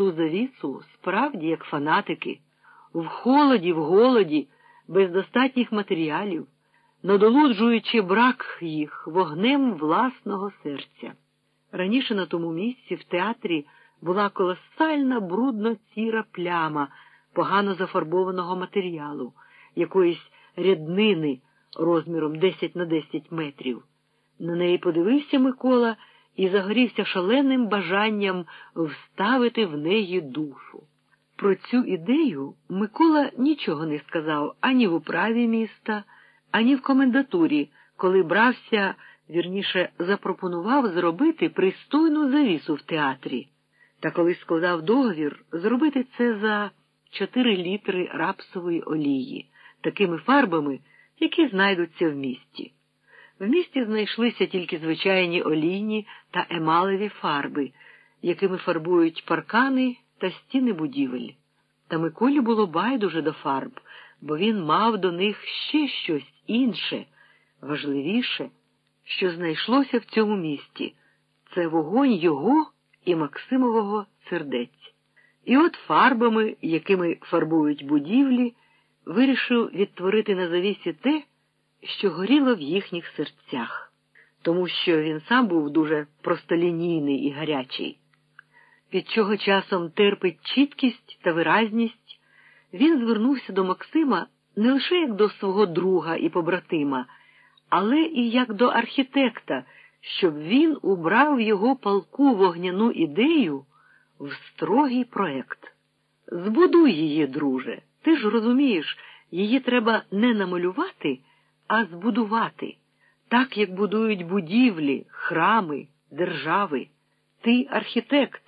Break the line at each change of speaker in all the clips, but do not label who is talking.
товсту завісу справді як фанатики, в холоді, в голоді, без достатніх матеріалів, надолуджуючи брак їх вогнем власного серця. Раніше на тому місці в театрі була колосальна брудно сіра пляма погано зафарбованого матеріалу, якоїсь ряднини розміром 10 на 10 метрів. На неї подивився Микола і загорівся шаленим бажанням вставити в неї душу. Про цю ідею Микола нічого не сказав ані в управі міста, ані в комендатурі, коли брався, вірніше, запропонував зробити пристойну завісу в театрі. Та коли складав договір, зробити це за 4 літри рапсової олії, такими фарбами, які знайдуться в місті. В місті знайшлися тільки звичайні олійні та емалеві фарби, якими фарбують паркани та стіни будівель. Та Миколі було байдуже до фарб, бо він мав до них ще щось інше, важливіше, що знайшлося в цьому місті це вогонь його і Максимового сердець. І от фарбами, якими фарбують будівлі, вирішив відтворити на завісі те, що горіло в їхніх серцях, тому що він сам був дуже простолінійний і гарячий. Від чого часом терпить чіткість та виразність, він звернувся до Максима не лише як до свого друга і побратима, але і як до архітекта, щоб він убрав його палку вогняну ідею в строгий проект. Збудуй її, друже, ти ж розумієш, її треба не намалювати а збудувати, так як будують будівлі, храми, держави. Ти архітект,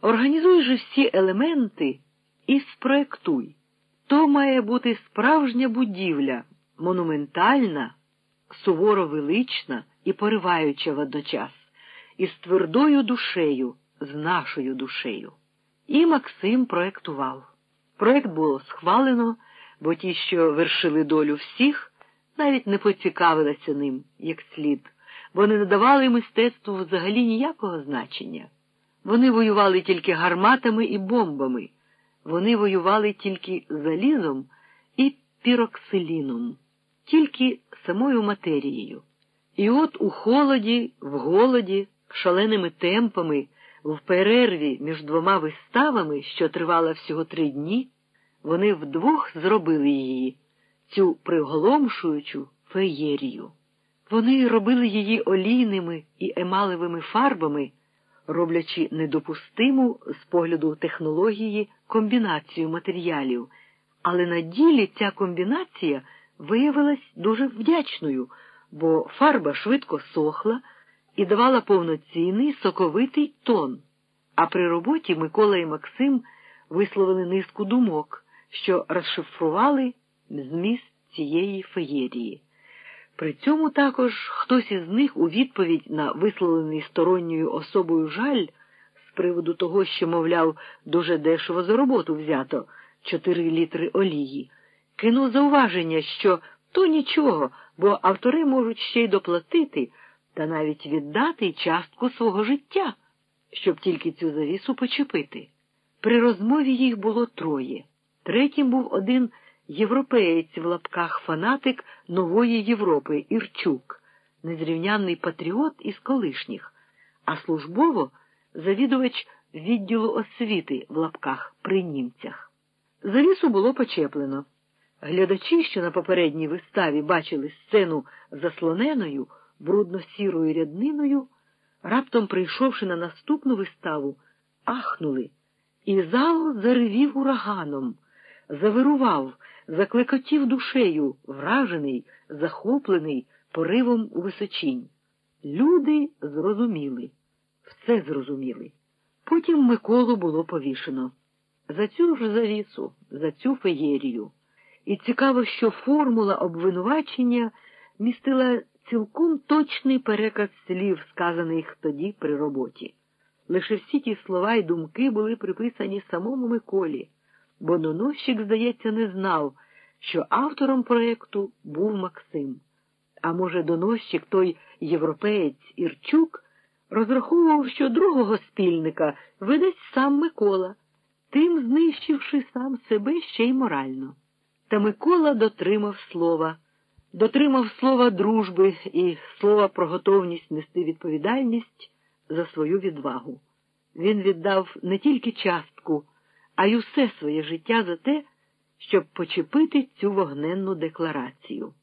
організуй же всі елементи і спроектуй. То має бути справжня будівля, монументальна, суворо велична і пориваюча водночас, із твердою душею, з нашою душею. І Максим проектував. Проект було схвалено, бо ті, що вершили долю всіх, навіть не поцікавилася ним як слід, бо не надавали мистецтву взагалі ніякого значення. Вони воювали тільки гарматами і бомбами, вони воювали тільки залізом і піроксиліном, тільки самою матерією. І от у холоді, в голоді, шаленими темпами, в перерві між двома виставами, що тривала всього три дні, вони вдвох зробили її цю приголомшуючу феєрію. Вони робили її олійними і емалевими фарбами, роблячи недопустиму з погляду технології комбінацію матеріалів, але на ділі ця комбінація виявилась дуже вдячною, бо фарба швидко сохла і давала повноцінний соковитий тон. А при роботі Микола і Максим висловили низку думок, що розшифрували зміст цієї феєрії. При цьому також хтось із них у відповідь на висловлений сторонньою особою жаль з приводу того, що, мовляв, дуже дешево за роботу взято чотири літри олії, кинув зауваження, що то нічого, бо автори можуть ще й доплатити та навіть віддати частку свого життя, щоб тільки цю завісу почепити. При розмові їх було троє. Третім був один європеєць в лапках фанатик нової Європи Ірчук, незрівнянний патріот із колишніх, а службово завідувач відділу освіти в лапках при німцях. Завісу було почеплено. Глядачі, що на попередній виставі бачили сцену заслоненою, брудно-сірою рядниною, раптом прийшовши на наступну виставу, ахнули, і зал заревів ураганом, завирував, заклекотів душею, вражений, захоплений поривом у височінь. Люди зрозуміли, все зрозуміли. Потім Миколу було повішено. За цю ж завісу, за цю феєрію. І цікаво, що формула обвинувачення містила цілком точний переказ слів, сказаних тоді при роботі. Лише всі ті слова й думки були приписані самому Миколі бо доносчик, здається, не знав, що автором проєкту був Максим. А може, доносчик, той європеєць Ірчук, розраховував, що другого спільника видасть сам Микола. тим знищивши сам себе ще й морально. Та Микола дотримав слова, дотримав слова дружби і слова про готовність нести відповідальність за свою відвагу. Він віддав не тільки частку, а й усе своє життя за те, щоб почепити цю вогненну декларацію.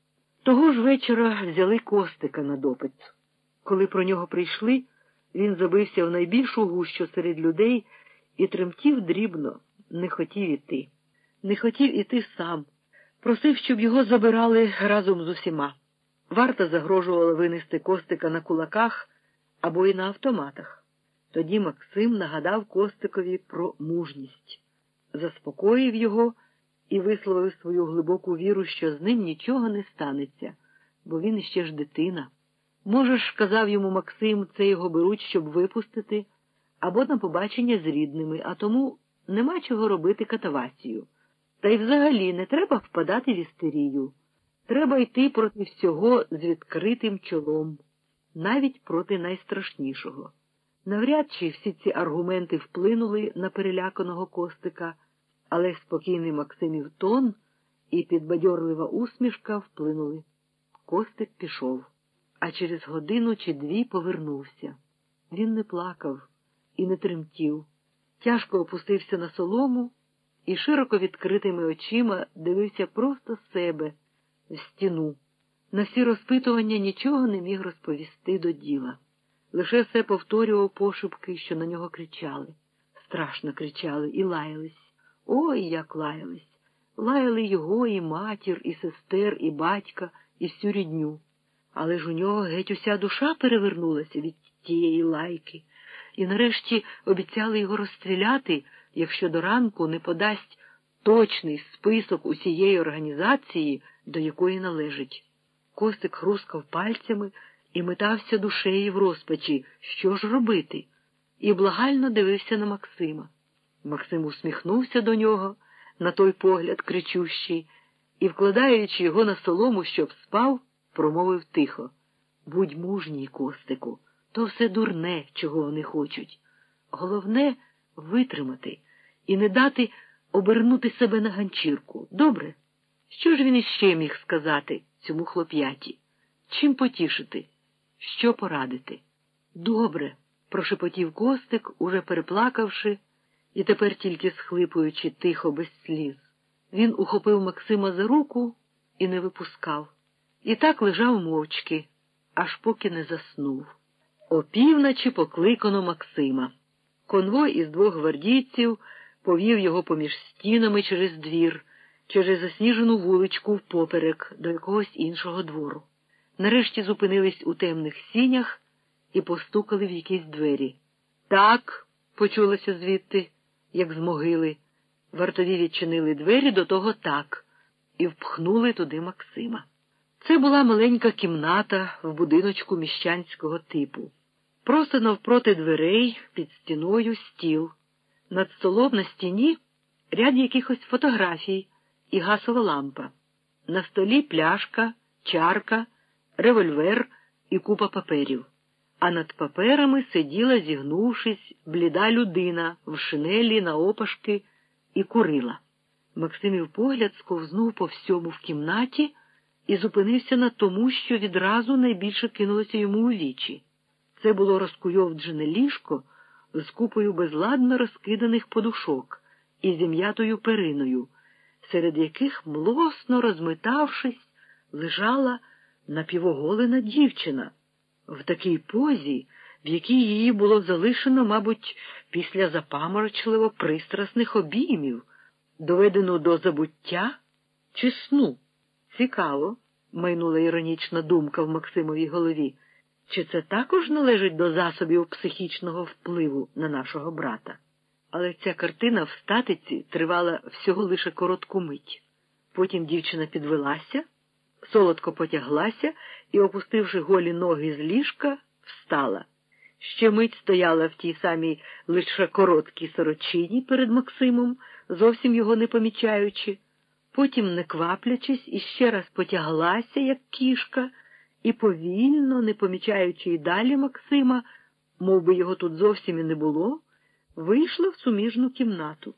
Того ж вечора взяли Костика на допит. Коли про нього прийшли, він забився в найбільшу гущу серед людей і тремтів дрібно, не хотів іти. Не хотів іти сам. Просив, щоб його забирали разом з усіма. Варта загрожувала винести Костика на кулаках або й на автоматах. Тоді Максим нагадав Костикові про мужність, заспокоїв його і висловив свою глибоку віру, що з ним нічого не станеться, бо він іще ж дитина. Можеш, казав йому Максим, це його беруть, щоб випустити, або на побачення з рідними, а тому нема чого робити катавасію. Та й взагалі не треба впадати в істерію. Треба йти проти всього з відкритим чолом, навіть проти найстрашнішого. Навряд чи всі ці аргументи вплинули на переляканого Костика, але спокійний Максимів тон і підбадьорлива усмішка вплинули. Костик пішов, а через годину чи дві повернувся. Він не плакав і не тремтів, тяжко опустився на солому і широко відкритими очима дивився просто себе в стіну. На всі розпитування нічого не міг розповісти до діла. Лише все повторював пошепки, що на нього кричали. Страшно кричали і лаялись. Ой, як лаялись. Лаяли його і матір, і сестер, і батька, і всю рідню. Але ж у нього геть уся душа перевернулася від тієї лайки, і нарешті обіцяли його розстріляти, якщо до ранку не подасть точний список усієї організації, до якої належить. Костик хрускав пальцями і метався душею в розпачі, що ж робити, і благально дивився на Максима. Максим усміхнувся до нього, на той погляд кричущий, і, вкладаючи його на солому, щоб спав, промовив тихо Будь мужній, Костику, то все дурне, чого вони хочуть. Головне витримати і не дати обернути себе на ганчірку. Добре? Що ж він іще міг сказати цьому хлоп'яті? Чим потішити? Що порадити? Добре, прошепотів Костик, уже переплакавши, і тепер тільки схлипуючи тихо, без сліз. Він ухопив Максима за руку і не випускав. І так лежав мовчки, аж поки не заснув. Опівночі покликано Максима. Конвой із двох гвардійців повів його поміж стінами через двір, через засніжену вуличку впоперек до якогось іншого двору. Нарешті зупинились у темних сінях і постукали в якісь двері. Так, почулося звідти, як з могили. Вартові відчинили двері до того так і впхнули туди Максима. Це була маленька кімната в будиночку міщанського типу. Просто навпроти дверей під стіною стіл. Над столом на стіні ряд якихось фотографій і гасова лампа. На столі пляшка, чарка, револьвер і купа паперів. А над паперами сиділа, зігнувшись, бліда людина в шинелі на опашки і курила. Максимів погляд сковзнув по всьому в кімнаті і зупинився на тому, що відразу найбільше кинулося йому у вічі. Це було розкуйовджене ліжко з купою безладно розкиданих подушок і зім'ятою периною, серед яких, млосно розмитавшись, лежала напівоголена дівчина в такій позі, в якій її було залишено, мабуть, після запаморочливо пристрасних обіймів, доведено до забуття чи сну. Цікаво, майнула іронічна думка в Максимовій голові. Чи це також належить до засобів психічного впливу на нашого брата? Але ця картина в статиці тривала всього лише коротку мить. Потім дівчина підвелася, солодко потяглася і, опустивши голі ноги з ліжка, встала. Ще мить стояла в тій самій лише короткій сорочині перед Максимом, зовсім його не помічаючи, потім, не кваплячись, іще раз потяглася, як кішка і повільно, не помічаючи й далі Максима, мов би його тут зовсім і не було, вийшла в суміжну кімнату.